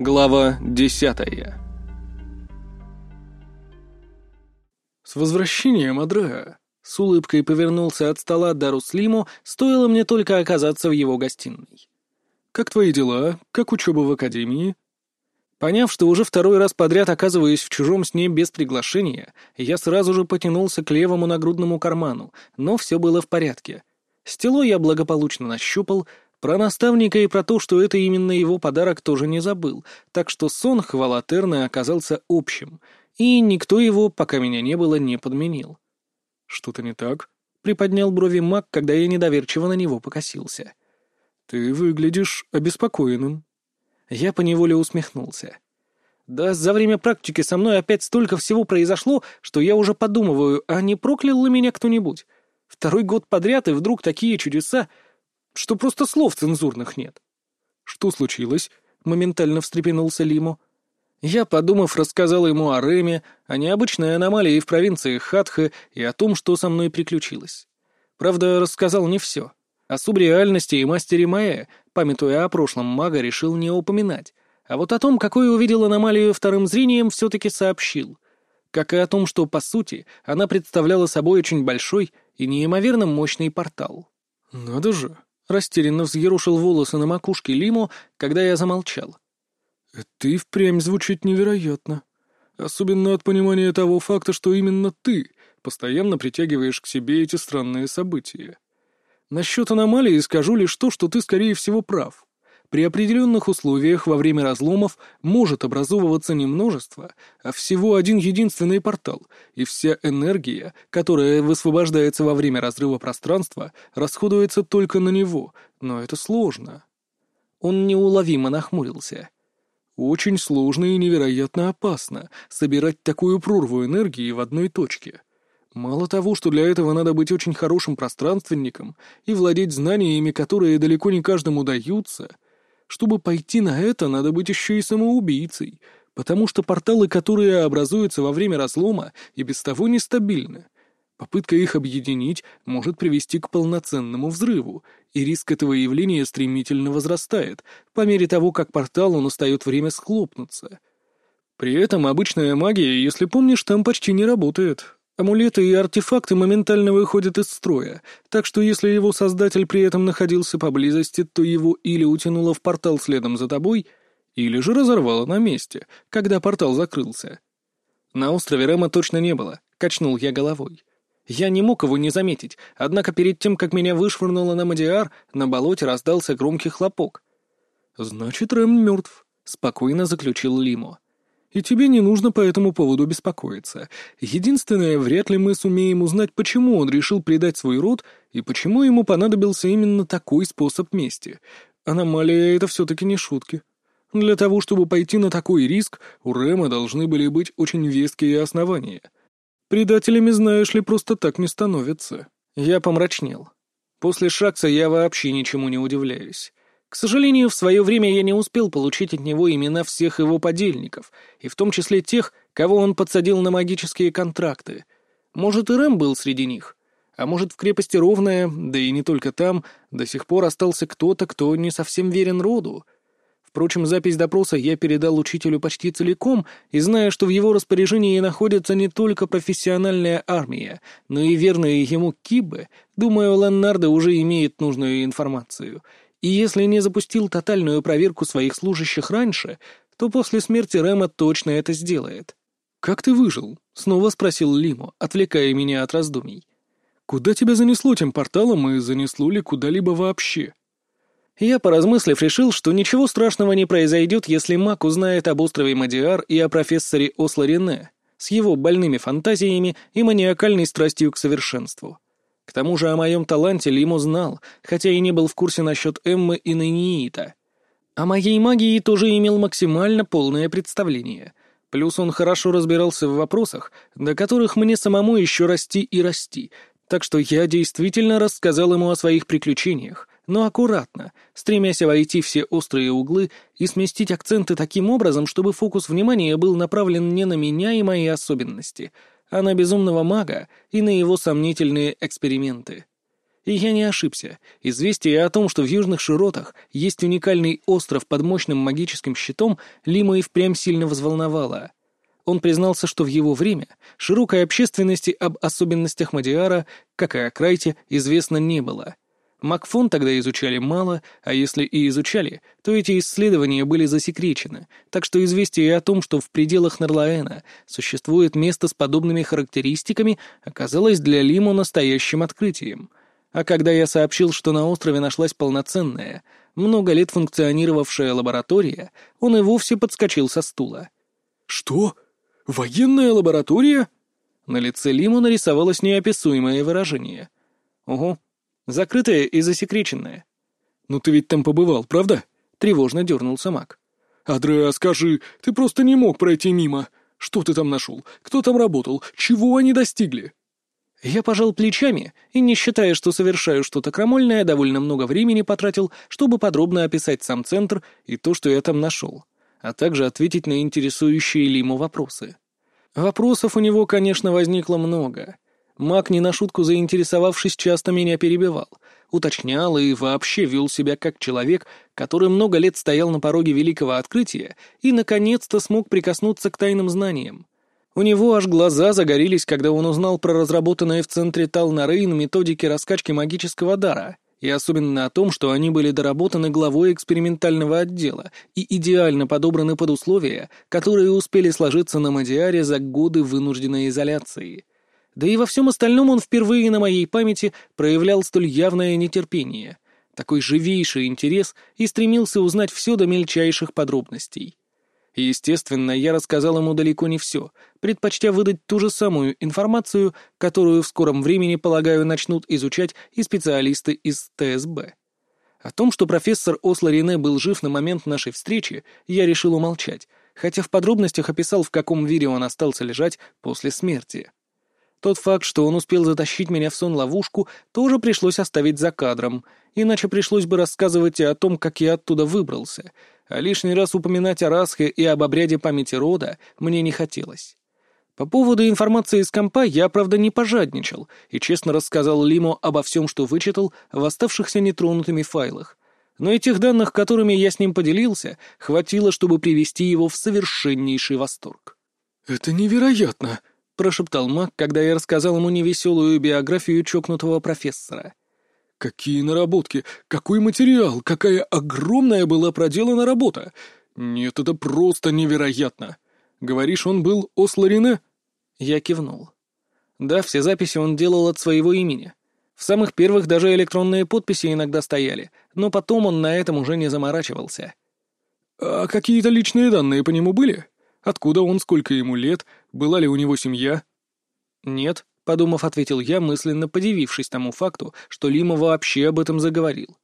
Глава десятая «С возвращением, Адреа!» С улыбкой повернулся от стола Даруслиму, стоило мне только оказаться в его гостиной. «Как твои дела? Как учеба в академии?» Поняв, что уже второй раз подряд оказываюсь в чужом сне без приглашения, я сразу же потянулся к левому нагрудному карману, но все было в порядке. Стело я благополучно нащупал, про наставника и про то, что это именно его подарок, тоже не забыл, так что сон, хвала Терны, оказался общим, и никто его, пока меня не было, не подменил. «Что-то не так?» — приподнял брови маг, когда я недоверчиво на него покосился. «Ты выглядишь обеспокоенным». Я поневоле усмехнулся. «Да за время практики со мной опять столько всего произошло, что я уже подумываю, а не проклял ли меня кто-нибудь? Второй год подряд, и вдруг такие чудеса что просто слов цензурных нет. «Что случилось?» — моментально встрепенулся Лимо. Я, подумав, рассказал ему о Реме, о необычной аномалии в провинции Хатха и о том, что со мной приключилось. Правда, рассказал не все. О субреальности и мастере Маэ, памятуя о прошлом мага, решил не упоминать. А вот о том, какой увидел аномалию вторым зрением, все-таки сообщил. Как и о том, что, по сути, она представляла собой очень большой и неимоверно мощный портал. «Надо же!» Растерянно взъерушил волосы на макушке Лимо, когда я замолчал. «Это и впрямь звучит невероятно. Особенно от понимания того факта, что именно ты постоянно притягиваешь к себе эти странные события. Насчет аномалии скажу лишь то, что ты, скорее всего, прав. При определенных условиях во время разломов может образовываться не множество, а всего один единственный портал, и вся энергия, которая высвобождается во время разрыва пространства, расходуется только на него, но это сложно. Он неуловимо нахмурился. Очень сложно и невероятно опасно собирать такую прорву энергии в одной точке. Мало того, что для этого надо быть очень хорошим пространственником и владеть знаниями, которые далеко не каждому даются — чтобы пойти на это, надо быть еще и самоубийцей, потому что порталы, которые образуются во время разлома, и без того нестабильны. Попытка их объединить может привести к полноценному взрыву, и риск этого явления стремительно возрастает, по мере того, как порталу настает время схлопнуться. При этом обычная магия, если помнишь, там почти не работает, Амулеты и артефакты моментально выходят из строя, так что если его создатель при этом находился поблизости, то его или утянуло в портал следом за тобой, или же разорвало на месте, когда портал закрылся. На острове Рема точно не было, качнул я головой. Я не мог его не заметить, однако перед тем, как меня вышвырнуло на Мадиар, на болоте раздался громкий хлопок. «Значит, Рэм мертв», — спокойно заключил Лимо и тебе не нужно по этому поводу беспокоиться. Единственное, вряд ли мы сумеем узнать, почему он решил предать свой род и почему ему понадобился именно такой способ мести. Аномалия — это все-таки не шутки. Для того, чтобы пойти на такой риск, у Рэма должны были быть очень веские основания. Предателями, знаешь ли, просто так не становятся. Я помрачнел. После Шакса я вообще ничему не удивляюсь. К сожалению, в свое время я не успел получить от него имена всех его подельников, и в том числе тех, кого он подсадил на магические контракты. Может, и Рэм был среди них. А может, в крепости Ровная, да и не только там, до сих пор остался кто-то, кто не совсем верен роду. Впрочем, запись допроса я передал учителю почти целиком, и зная, что в его распоряжении находится не только профессиональная армия, но и верные ему кибы, думаю, Ланнардо уже имеет нужную информацию — и если не запустил тотальную проверку своих служащих раньше, то после смерти Рэма точно это сделает. «Как ты выжил?» — снова спросил Лимо, отвлекая меня от раздумий. «Куда тебя занесло тем порталом и занесло ли куда-либо вообще?» Я, поразмыслив, решил, что ничего страшного не произойдет, если маг узнает об острове Мадиар и о профессоре Осло Рене с его больными фантазиями и маниакальной страстью к совершенству. К тому же о моем таланте Лимо знал, хотя и не был в курсе насчет Эммы и Нейниита. О моей магии тоже имел максимально полное представление. Плюс он хорошо разбирался в вопросах, до которых мне самому еще расти и расти, так что я действительно рассказал ему о своих приключениях, но аккуратно, стремясь обойти все острые углы и сместить акценты таким образом, чтобы фокус внимания был направлен не на меня и мои особенности, а на безумного мага и на его сомнительные эксперименты. И я не ошибся. Известие о том, что в южных широтах есть уникальный остров под мощным магическим щитом, Лима и впрямь сильно взволновало. Он признался, что в его время широкой общественности об особенностях Мадиара, как и о Крайте, известно не было. Макфон тогда изучали мало, а если и изучали, то эти исследования были засекречены, так что известие о том, что в пределах Нарлаэна существует место с подобными характеристиками, оказалось для Лиму настоящим открытием. А когда я сообщил, что на острове нашлась полноценная, много лет функционировавшая лаборатория, он и вовсе подскочил со стула. «Что? Военная лаборатория?» На лице Лиму нарисовалось неописуемое выражение. «Угу, Закрытая и засекреченная. «Ну ты ведь там побывал, правда?» — тревожно дернулся маг. «Адреа, скажи, ты просто не мог пройти мимо. Что ты там нашел? Кто там работал? Чего они достигли?» Я пожал плечами и, не считая, что совершаю что-то крамольное, довольно много времени потратил, чтобы подробно описать сам центр и то, что я там нашел, а также ответить на интересующие Лиму вопросы. Вопросов у него, конечно, возникло много — Маг, не на шутку заинтересовавшись, часто меня перебивал, уточнял и вообще вел себя как человек, который много лет стоял на пороге великого открытия и, наконец-то, смог прикоснуться к тайным знаниям. У него аж глаза загорелись, когда он узнал про разработанные в центре Талнарейн методики раскачки магического дара, и особенно о том, что они были доработаны главой экспериментального отдела и идеально подобраны под условия, которые успели сложиться на Мадиаре за годы вынужденной изоляции. Да и во всем остальном он впервые на моей памяти проявлял столь явное нетерпение, такой живейший интерес и стремился узнать все до мельчайших подробностей. естественно, я рассказал ему далеко не все, предпочтя выдать ту же самую информацию, которую в скором времени, полагаю, начнут изучать и специалисты из ТСБ. О том, что профессор Осло Рене был жив на момент нашей встречи, я решил умолчать, хотя в подробностях описал, в каком виде он остался лежать после смерти. Тот факт, что он успел затащить меня в сон-ловушку, тоже пришлось оставить за кадром, иначе пришлось бы рассказывать и о том, как я оттуда выбрался, а лишний раз упоминать о Расхе и об обряде памяти рода мне не хотелось. По поводу информации из компа я, правда, не пожадничал и честно рассказал Лимо обо всем, что вычитал в оставшихся нетронутыми файлах. Но этих данных, которыми я с ним поделился, хватило, чтобы привести его в совершеннейший восторг. «Это невероятно!» Прошептал маг, когда я рассказал ему невеселую биографию чокнутого профессора. «Какие наработки! Какой материал! Какая огромная была проделана работа! Нет, это просто невероятно! Говоришь, он был Осларине?» Я кивнул. Да, все записи он делал от своего имени. В самых первых даже электронные подписи иногда стояли, но потом он на этом уже не заморачивался. «А какие-то личные данные по нему были?» Откуда он, сколько ему лет, была ли у него семья? Нет, подумав, ответил я, мысленно подивившись тому факту, что Лима вообще об этом заговорил.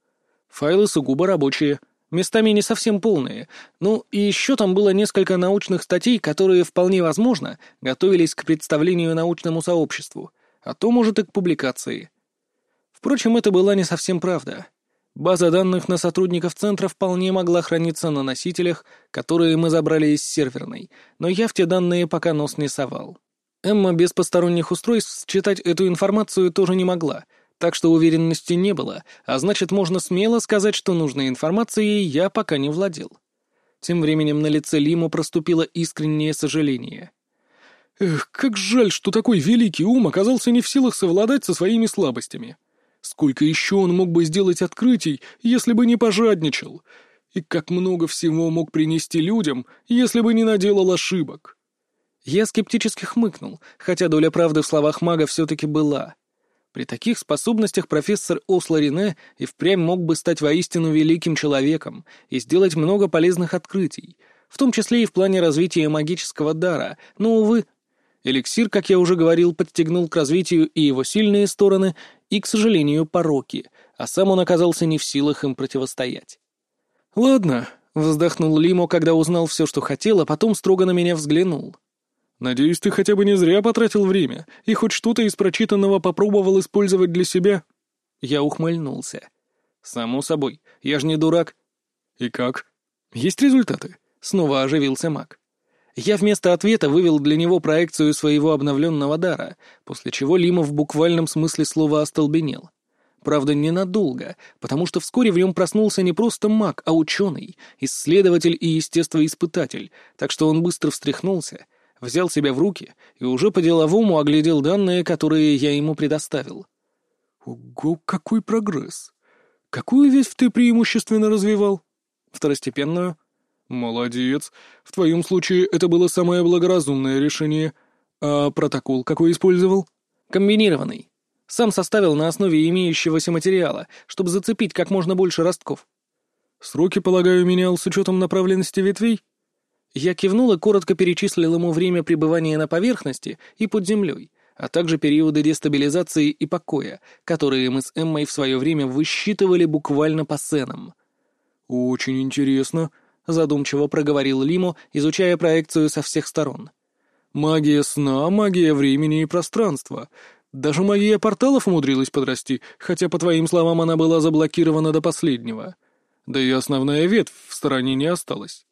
Файлы сугубо рабочие, местами не совсем полные. Ну, и еще там было несколько научных статей, которые, вполне возможно, готовились к представлению научному сообществу, а то, может, и к публикации. Впрочем, это была не совсем правда. База данных на сотрудников центра вполне могла храниться на носителях, которые мы забрали из серверной, но я в те данные пока нос не совал. Эмма без посторонних устройств считать эту информацию тоже не могла, так что уверенности не было, а значит, можно смело сказать, что нужной информацией я пока не владел. Тем временем на лице Лиму проступило искреннее сожаление. «Эх, как жаль, что такой великий ум оказался не в силах совладать со своими слабостями», Сколько еще он мог бы сделать открытий, если бы не пожадничал? И как много всего мог принести людям, если бы не наделал ошибок? Я скептически хмыкнул, хотя доля правды в словах мага все-таки была. При таких способностях профессор Осло Рене и впрямь мог бы стать воистину великим человеком и сделать много полезных открытий, в том числе и в плане развития магического дара, но, увы, Эликсир, как я уже говорил, подстегнул к развитию и его сильные стороны, и, к сожалению, пороки, а сам он оказался не в силах им противостоять. «Ладно», — вздохнул Лимо, когда узнал все, что хотел, а потом строго на меня взглянул. «Надеюсь, ты хотя бы не зря потратил время и хоть что-то из прочитанного попробовал использовать для себя?» Я ухмыльнулся. «Само собой, я же не дурак». «И как? Есть результаты?» — снова оживился маг. Я вместо ответа вывел для него проекцию своего обновленного дара, после чего Лима в буквальном смысле слова остолбенел. Правда, ненадолго, потому что вскоре в нем проснулся не просто маг, а ученый, исследователь и естествоиспытатель, так что он быстро встряхнулся, взял себя в руки и уже по-деловому оглядел данные, которые я ему предоставил. «Ого, какой прогресс! Какую ветвь ты преимущественно развивал?» «Второстепенную». «Молодец. В твоем случае это было самое благоразумное решение. А протокол какой использовал?» «Комбинированный. Сам составил на основе имеющегося материала, чтобы зацепить как можно больше ростков. Сроки, полагаю, менял с учетом направленности ветвей? Я кивнул и коротко перечислил ему время пребывания на поверхности и под землей, а также периоды дестабилизации и покоя, которые мы с Эммой в свое время высчитывали буквально по сценам. «Очень интересно», — задумчиво проговорил Лимо, изучая проекцию со всех сторон. «Магия сна, магия времени и пространства. Даже магия порталов умудрилась подрасти, хотя, по твоим словам, она была заблокирована до последнего. Да и основная ветвь в стороне не осталась.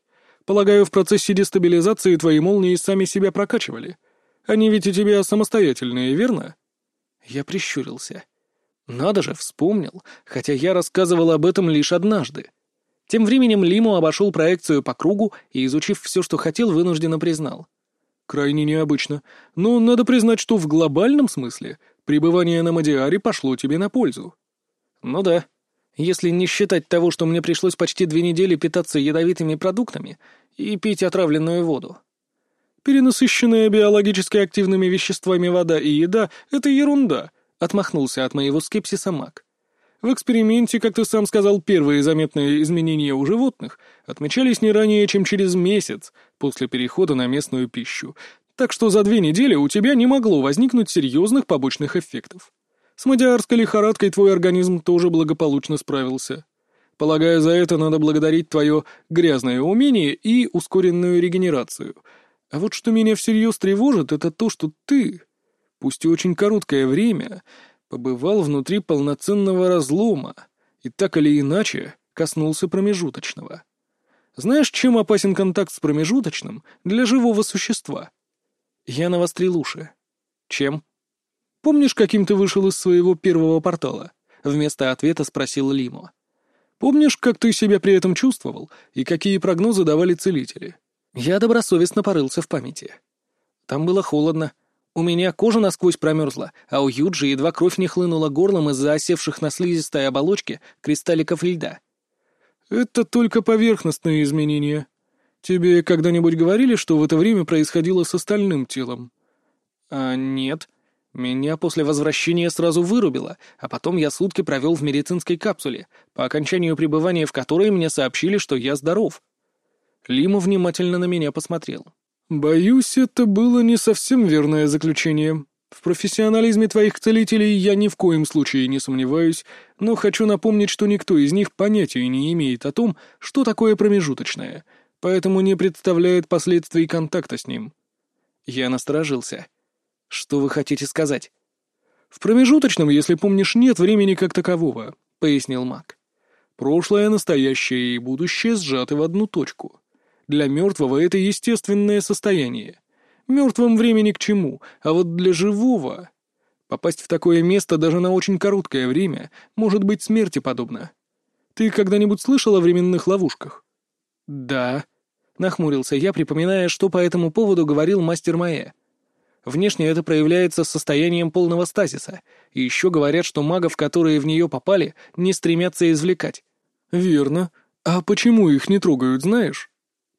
Полагаю, в процессе дестабилизации твои молнии сами себя прокачивали. Они ведь у тебя самостоятельные, верно?» Я прищурился. Надо же, вспомнил, хотя я рассказывал об этом лишь однажды. Тем временем Лиму обошел проекцию по кругу и, изучив все, что хотел, вынужденно признал. Крайне необычно. Но надо признать, что в глобальном смысле пребывание на Мадиаре пошло тебе на пользу. Ну да. Если не считать того, что мне пришлось почти две недели питаться ядовитыми продуктами и пить отравленную воду. Перенасыщенная биологически активными веществами вода и еда — это ерунда, — отмахнулся от моего скепсиса маг. В эксперименте, как ты сам сказал, первые заметные изменения у животных отмечались не ранее, чем через месяц после перехода на местную пищу, так что за две недели у тебя не могло возникнуть серьезных побочных эффектов. С мадиарской лихорадкой твой организм тоже благополучно справился. Полагаю, за это надо благодарить твое грязное умение и ускоренную регенерацию. А вот что меня всерьез тревожит, это то, что ты, пусть и очень короткое время, побывал внутри полноценного разлома и так или иначе коснулся промежуточного. Знаешь, чем опасен контакт с промежуточным для живого существа? Я навострил уши. Чем? Помнишь, каким ты вышел из своего первого портала? Вместо ответа спросил Лимо. Помнишь, как ты себя при этом чувствовал и какие прогнозы давали целители? Я добросовестно порылся в памяти. Там было холодно, у меня кожа насквозь промерзла, а у Юджи едва кровь не хлынула горлом из-за осевших на слизистой оболочке кристалликов льда. «Это только поверхностные изменения. Тебе когда-нибудь говорили, что в это время происходило с остальным телом?» «А нет. Меня после возвращения сразу вырубило, а потом я сутки провел в медицинской капсуле, по окончанию пребывания в которой мне сообщили, что я здоров». Лима внимательно на меня посмотрел. «Боюсь, это было не совсем верное заключение. В профессионализме твоих целителей я ни в коем случае не сомневаюсь, но хочу напомнить, что никто из них понятия не имеет о том, что такое промежуточное, поэтому не представляет последствий контакта с ним». Я насторожился. «Что вы хотите сказать?» «В промежуточном, если помнишь, нет времени как такового», — пояснил маг. «Прошлое, настоящее и будущее сжаты в одну точку». Для мертвого это естественное состояние. Мертвым времени к чему, а вот для живого... Попасть в такое место даже на очень короткое время может быть смерти подобно. Ты когда-нибудь слышал о временных ловушках? Да. Нахмурился я, припоминая, что по этому поводу говорил мастер Маэ. Внешне это проявляется состоянием полного стазиса, и еще говорят, что магов, которые в нее попали, не стремятся извлекать. Верно. А почему их не трогают, знаешь?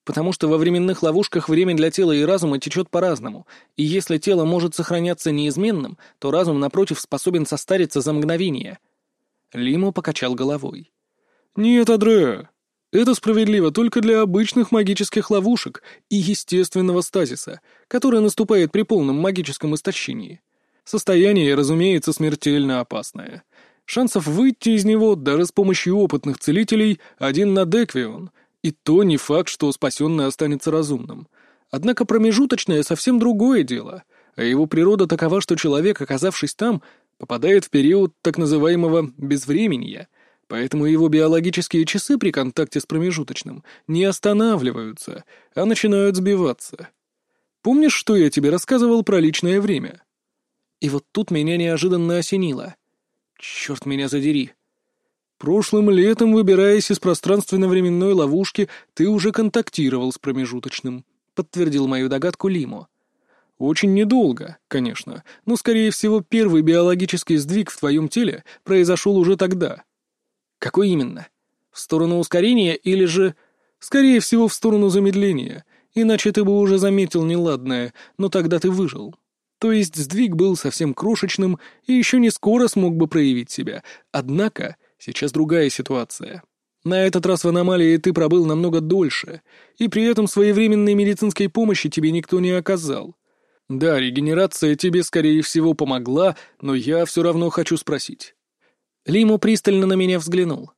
Потому что во временных ловушках время для тела и разума течет по-разному, и если тело может сохраняться неизменным, то разум, напротив, способен состариться за мгновение. Лимо покачал головой. «Нет, Адреа, это справедливо только для обычных магических ловушек и естественного стазиса, который наступает при полном магическом истощении. Состояние, разумеется, смертельно опасное. Шансов выйти из него даже с помощью опытных целителей один на деквион — и то не факт, что спасенный останется разумным. Однако промежуточное совсем другое дело, а его природа такова, что человек, оказавшись там, попадает в период так называемого безвременья, поэтому его биологические часы при контакте с промежуточным не останавливаются, а начинают сбиваться. Помнишь, что я тебе рассказывал про личное время? И вот тут меня неожиданно осенило. Черт меня задери. Прошлым летом, выбираясь из пространственно-временной ловушки, ты уже контактировал с промежуточным, подтвердил мою догадку Лимо. Очень недолго, конечно, но, скорее всего, первый биологический сдвиг в твоем теле произошел уже тогда. Какой именно? В сторону ускорения или же... Скорее всего, в сторону замедления, иначе ты бы уже заметил неладное, но тогда ты выжил. То есть сдвиг был совсем крошечным и еще не скоро смог бы проявить себя. Однако сейчас другая ситуация. На этот раз в аномалии ты пробыл намного дольше, и при этом своевременной медицинской помощи тебе никто не оказал. Да, регенерация тебе, скорее всего, помогла, но я все равно хочу спросить. Лиму пристально на меня взглянул.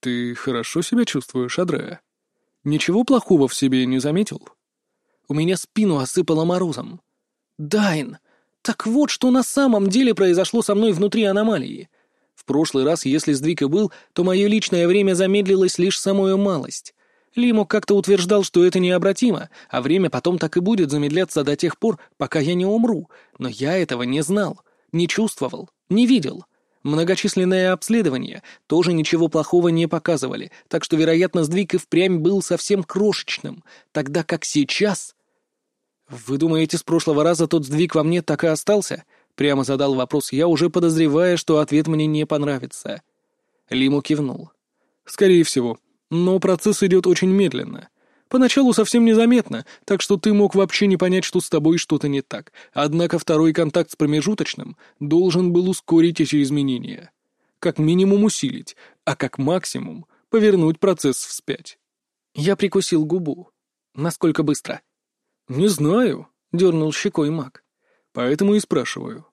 Ты хорошо себя чувствуешь, Адрея? Ничего плохого в себе не заметил? У меня спину осыпало морозом. Дайн! Так вот, что на самом деле произошло со мной внутри аномалии. В прошлый раз, если сдвиг и был, то мое личное время замедлилось лишь самую малость. Лимо как-то утверждал, что это необратимо, а время потом так и будет замедляться до тех пор, пока я не умру. Но я этого не знал, не чувствовал, не видел. Многочисленные обследования тоже ничего плохого не показывали, так что, вероятно, сдвиг и впрямь был совсем крошечным, тогда как сейчас... «Вы думаете, с прошлого раза тот сдвиг во мне так и остался?» Прямо задал вопрос я, уже подозревая, что ответ мне не понравится. Лиму кивнул. «Скорее всего. Но процесс идет очень медленно. Поначалу совсем незаметно, так что ты мог вообще не понять, что с тобой что-то не так. Однако второй контакт с промежуточным должен был ускорить эти изменения. Как минимум усилить, а как максимум повернуть процесс вспять. Я прикусил губу. Насколько быстро? «Не знаю», — дернул щекой маг. «Поэтому и спрашиваю.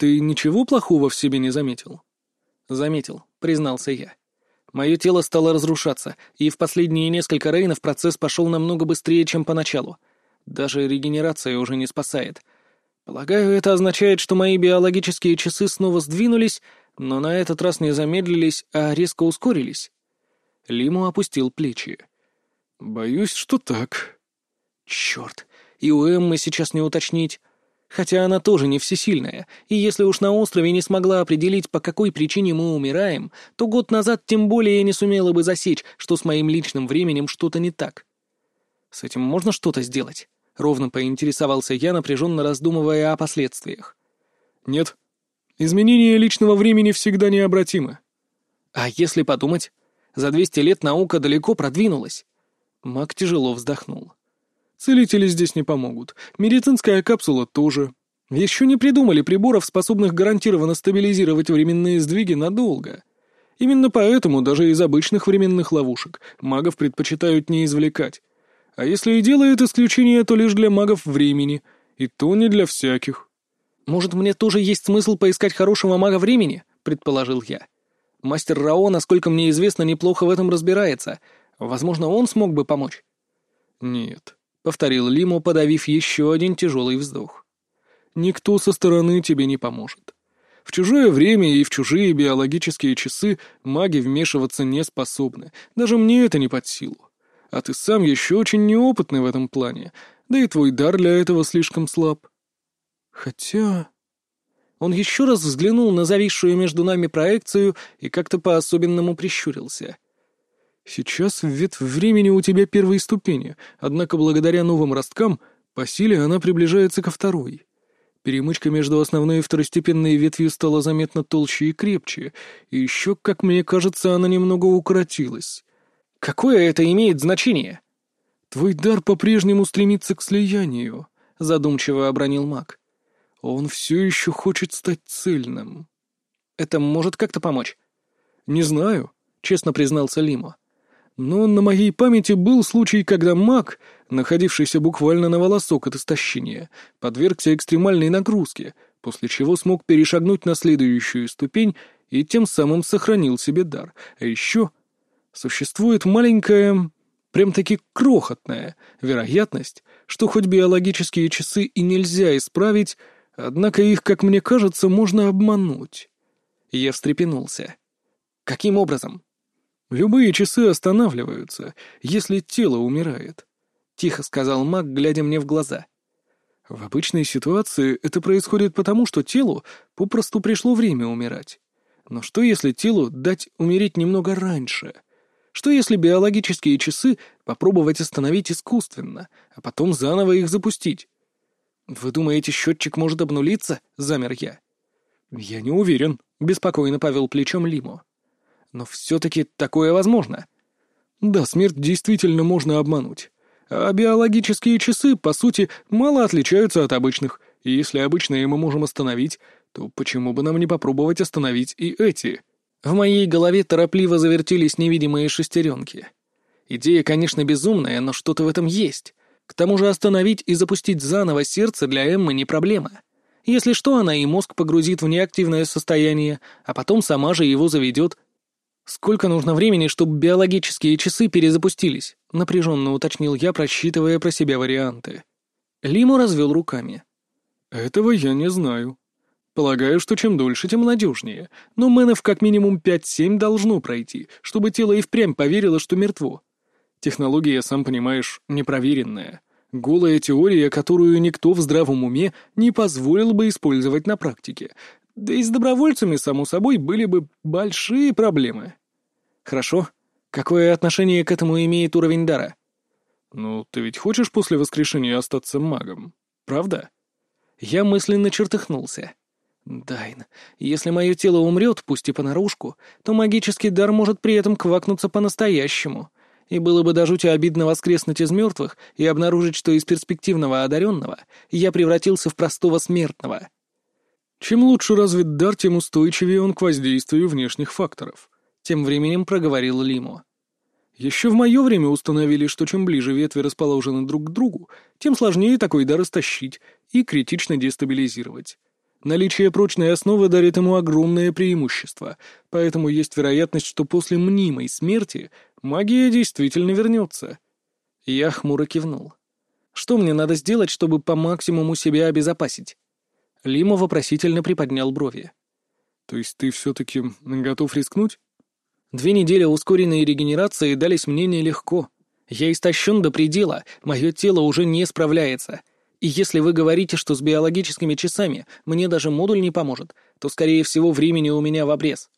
Ты ничего плохого в себе не заметил?» «Заметил», — признался я. Мое тело стало разрушаться, и в последние несколько рейнов процесс пошел намного быстрее, чем поначалу. Даже регенерация уже не спасает. Полагаю, это означает, что мои биологические часы снова сдвинулись, но на этот раз не замедлились, а резко ускорились. Лиму опустил плечи. «Боюсь, что так». «Черт, и у Эммы сейчас не уточнить. Хотя она тоже не всесильная, и если уж на острове не смогла определить, по какой причине мы умираем, то год назад тем более не сумела бы засечь, что с моим личным временем что-то не так. С этим можно что-то сделать? Ровно поинтересовался я, напряженно раздумывая о последствиях. Нет. Изменение личного времени всегда необратимо. А если подумать? За 200 лет наука далеко продвинулась. Мак тяжело вздохнул. Целители здесь не помогут. Медицинская капсула тоже. Еще не придумали приборов, способных гарантированно стабилизировать временные сдвиги надолго. Именно поэтому даже из обычных временных ловушек магов предпочитают не извлекать. А если и делают исключение, то лишь для магов времени, и то не для всяких. «Может, мне тоже есть смысл поискать хорошего мага времени?» — предположил я. «Мастер Рао, насколько мне известно, неплохо в этом разбирается. Возможно, он смог бы помочь». «Нет», — повторил Лиму, подавив еще один тяжелый вздох. «Никто со стороны тебе не поможет. В чужое время и в чужие биологические часы маги вмешиваться не способны. Даже мне это не под силу. А ты сам еще очень неопытный в этом плане, да и твой дар для этого слишком слаб. Хотя...» Он еще раз взглянул на зависшую между нами проекцию и как-то по-особенному прищурился — Сейчас ветвь времени у тебя первой ступени, однако благодаря новым росткам по силе она приближается ко второй. Перемычка между основной и второстепенной ветвью стала заметно толще и крепче, и еще, как мне кажется, она немного укоротилась. Какое это имеет значение? Твой дар по-прежнему стремится к слиянию, задумчиво обронил маг. Он все еще хочет стать цельным. Это может как-то помочь? Не знаю, честно признался Лимо. Но на моей памяти был случай, когда маг, находившийся буквально на волосок от истощения, подвергся экстремальной нагрузке, после чего смог перешагнуть на следующую ступень и тем самым сохранил себе дар. А еще существует маленькая, прям-таки крохотная вероятность, что хоть биологические часы и нельзя исправить, однако их, как мне кажется, можно обмануть. Я встрепенулся. «Каким образом?» Любые часы останавливаются, если тело умирает», — тихо сказал маг, глядя мне в глаза. «В обычной ситуации это происходит потому, что телу попросту пришло время умирать. Но что если телу дать умереть немного раньше? Что если биологические часы попробовать остановить искусственно, а потом заново их запустить? «Вы думаете, счетчик может обнулиться?» — замер я. «Я не уверен», — беспокойно повел плечом Лимо. «Но все-таки такое возможно». «Да, смерть действительно можно обмануть. А биологические часы, по сути, мало отличаются от обычных, и если обычные мы можем остановить, то почему бы нам не попробовать остановить и эти?» В моей голове торопливо завертелись невидимые шестеренки. Идея, конечно, безумная, но что-то в этом есть. К тому же остановить и запустить заново сердце для Эммы не проблема. Если что, она и мозг погрузит в неактивное состояние, а потом сама же его заведет. Сколько нужно времени, чтобы биологические часы перезапустились? Напряженно уточнил я, просчитывая про себя варианты. Лиму развел руками. Этого я не знаю. Полагаю, что чем дольше, тем надежнее, но мэнов как минимум 5-7 должно пройти, чтобы тело и впрямь поверило, что мертво. Технология, сам понимаешь, непроверенная. Голая теория, которую никто в здравом уме не позволил бы использовать на практике. Да и с добровольцами, само собой, были бы большие проблемы. Хорошо. Какое отношение к этому имеет уровень дара? Ну, ты ведь хочешь после воскрешения остаться магом, правда? Я мысленно чертыхнулся. Дайн, если мое тело умрет, пусть и понарошку, то магический дар может при этом квакнуться по-настоящему — и было бы до жути обидно воскреснуть из мертвых и обнаружить, что из перспективного одаренного я превратился в простого смертного. Чем лучше развит дар, тем устойчивее он к воздействию внешних факторов. Тем временем проговорил Лимо. Еще в мое время установили, что чем ближе ветви расположены друг к другу, тем сложнее такой дар растащить и критично дестабилизировать. Наличие прочной основы дарит ему огромное преимущество, поэтому есть вероятность, что после мнимой смерти магия действительно вернется. Я хмуро кивнул. Что мне надо сделать, чтобы по максимуму себя обезопасить? Лима вопросительно приподнял брови. То есть ты все-таки готов рискнуть? Две недели ускоренной регенерации дались мне нелегко. Я истощен до предела, мое тело уже не справляется, и если вы говорите, что с биологическими часами мне даже модуль не поможет, то, скорее всего, времени у меня в обрез.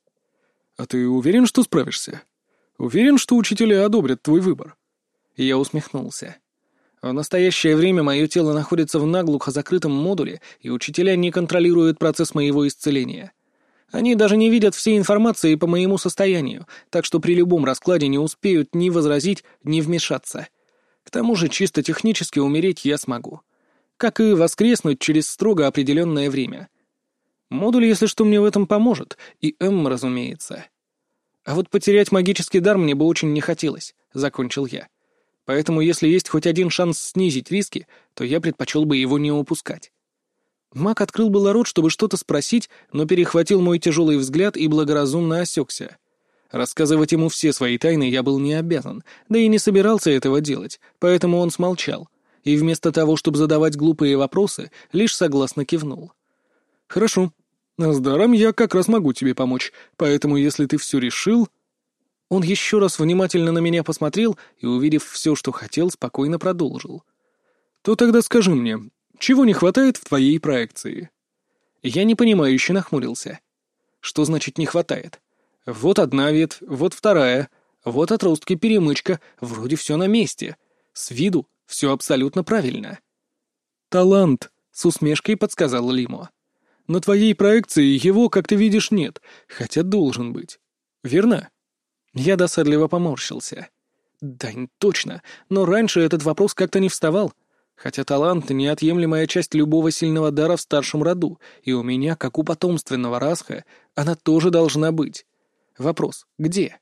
А ты уверен, что справишься? Уверен, что учителя одобрят твой выбор? Я усмехнулся. В настоящее время мое тело находится в наглухо закрытом модуле, и учителя не контролируют процесс моего исцеления. Они даже не видят всей информации по моему состоянию, так что при любом раскладе не успеют ни возразить, ни вмешаться. К тому же чисто технически умереть я смогу как и воскреснуть через строго определенное время. Модуль, если что, мне в этом поможет, и М, разумеется. А вот потерять магический дар мне бы очень не хотелось, — закончил я. Поэтому если есть хоть один шанс снизить риски, то я предпочел бы его не упускать. Маг открыл было рот, чтобы что-то спросить, но перехватил мой тяжелый взгляд и благоразумно осекся. Рассказывать ему все свои тайны я был не обязан, да и не собирался этого делать, поэтому он смолчал, и вместо того, чтобы задавать глупые вопросы, лишь согласно кивнул. «Хорошо. С даром я как раз могу тебе помочь, поэтому если ты все решил...» Он еще раз внимательно на меня посмотрел и, увидев все, что хотел, спокойно продолжил. «То тогда скажи мне, чего не хватает в твоей проекции?» Я непонимающе нахмурился. «Что значит «не хватает»? Вот одна ветвь, вот вторая, вот отростки перемычка, вроде все на месте. С виду все абсолютно правильно. «Талант», — с усмешкой подсказал Лимо. «На твоей проекции его, как ты видишь, нет, хотя должен быть. Верно?» Я досадливо поморщился. «Да, точно, но раньше этот вопрос как-то не вставал. Хотя талант — неотъемлемая часть любого сильного дара в старшем роду, и у меня, как у потомственного Расха, она тоже должна быть. Вопрос — где?»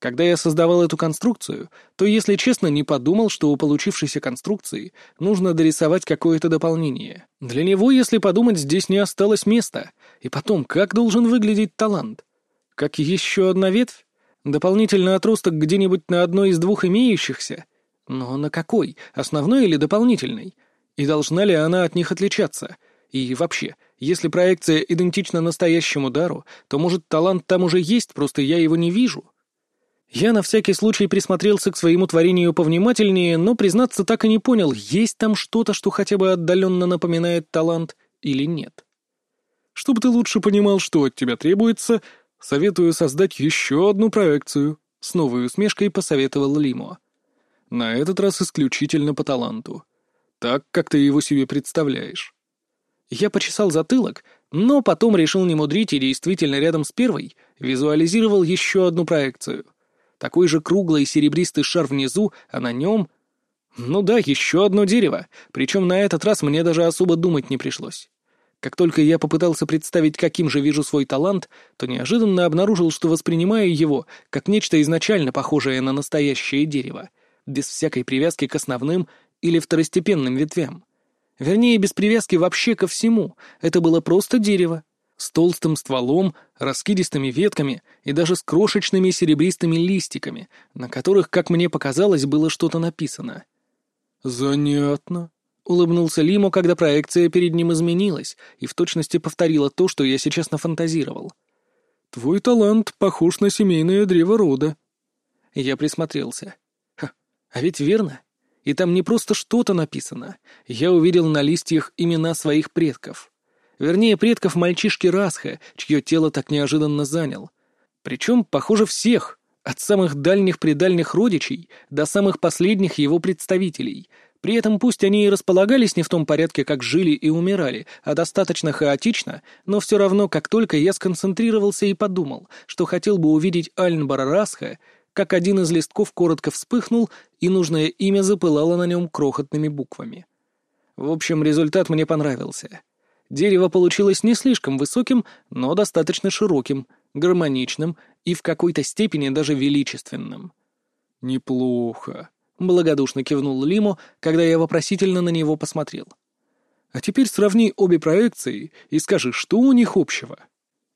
Когда я создавал эту конструкцию, то, если честно, не подумал, что у получившейся конструкции нужно дорисовать какое-то дополнение. Для него, если подумать, здесь не осталось места. И потом, как должен выглядеть талант? Как еще одна ветвь? Дополнительный отросток где-нибудь на одной из двух имеющихся? Но на какой? Основной или дополнительный? И должна ли она от них отличаться? И вообще, если проекция идентична настоящему дару, то, может, талант там уже есть, просто я его не вижу? Я на всякий случай присмотрелся к своему творению повнимательнее, но, признаться, так и не понял, есть там что-то, что хотя бы отдаленно напоминает талант или нет. Чтобы ты лучше понимал, что от тебя требуется, Советую создать еще одну проекцию», — с новой усмешкой посоветовал Лимо. «На этот раз исключительно по таланту. Так, как ты его себе представляешь». Я почесал затылок, но потом решил не мудрить и действительно рядом с первой визуализировал еще одну проекцию. Такой же круглый серебристый шар внизу, а на нем... Ну да, еще одно дерево, причем на этот раз мне даже особо думать не пришлось. Как только я попытался представить, каким же вижу свой талант, то неожиданно обнаружил, что воспринимаю его как нечто изначально похожее на настоящее дерево, без всякой привязки к основным или второстепенным ветвям. Вернее, без привязки вообще ко всему. Это было просто дерево. С толстым стволом, раскидистыми ветками и даже с крошечными серебристыми листиками, на которых, как мне показалось, было что-то написано. «Занятно», — улыбнулся Лимо, когда проекция перед ним изменилась и в точности повторила то, что я сейчас нафантазировал. «Твой талант похож на семейное древо рода». Я присмотрелся. А ведь верно. И там не просто что-то написано. Я увидел на листьях имена своих предков. Вернее, предков мальчишки Расха, чье тело так неожиданно занял. Причем, похоже, всех, от самых дальних-предальних родичей до самых последних его представителей. При этом пусть они и располагались не в том порядке, как жили и умирали, а достаточно хаотично, но все равно, как только я сконцентрировался и подумал, что хотел бы увидеть Альнбара Расха, как один из листков коротко вспыхнул, и нужное имя запылало на нем крохотными буквами. В общем, результат мне понравился. Дерево получилось не слишком высоким, но достаточно широким, гармоничным и в какой-то степени даже величественным. «Неплохо», — благодушно кивнул Лимо, когда я вопросительно на него посмотрел. «А теперь сравни обе проекции и скажи, что у них общего».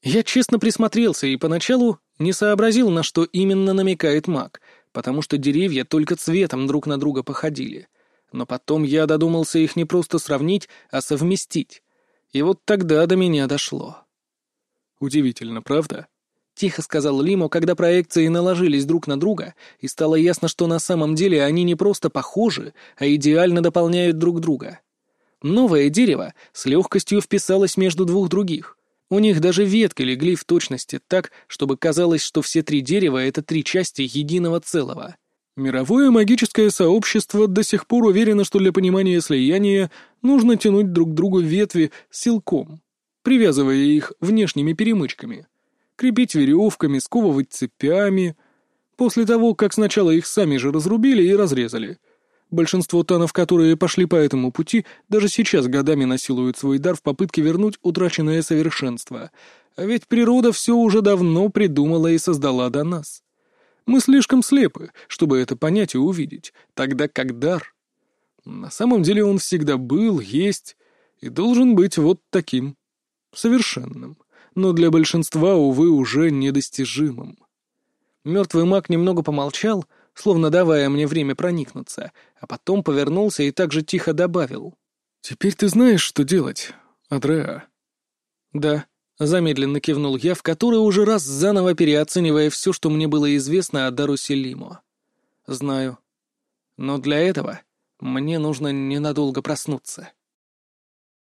Я честно присмотрелся и поначалу не сообразил, на что именно намекает маг, потому что деревья только цветом друг на друга походили. Но потом я додумался их не просто сравнить, а совместить. И вот тогда до меня дошло. «Удивительно, правда?» — тихо сказал Лимо, когда проекции наложились друг на друга, и стало ясно, что на самом деле они не просто похожи, а идеально дополняют друг друга. Новое дерево с легкостью вписалось между двух других, у них даже ветки легли в точности так, чтобы казалось, что все три дерева — это три части единого целого. Мировое магическое сообщество до сих пор уверено, что для понимания слияния нужно тянуть друг к другу ветви силком, привязывая их внешними перемычками, крепить веревками, сковывать цепями, после того, как сначала их сами же разрубили и разрезали — Большинство танов, которые пошли по этому пути, даже сейчас годами насилуют свой дар в попытке вернуть утраченное совершенство. А ведь природа все уже давно придумала и создала до нас. Мы слишком слепы, чтобы это понять и увидеть, тогда как дар. На самом деле он всегда был, есть и должен быть вот таким. Совершенным. Но для большинства, увы, уже недостижимым. Мертвый маг немного помолчал — словно давая мне время проникнуться, а потом повернулся и также тихо добавил. «Теперь ты знаешь, что делать, Адреа?» «Да», — замедленно кивнул я, в который уже раз заново переоценивая все, что мне было известно о Дару Селиму. «Знаю. Но для этого мне нужно ненадолго проснуться».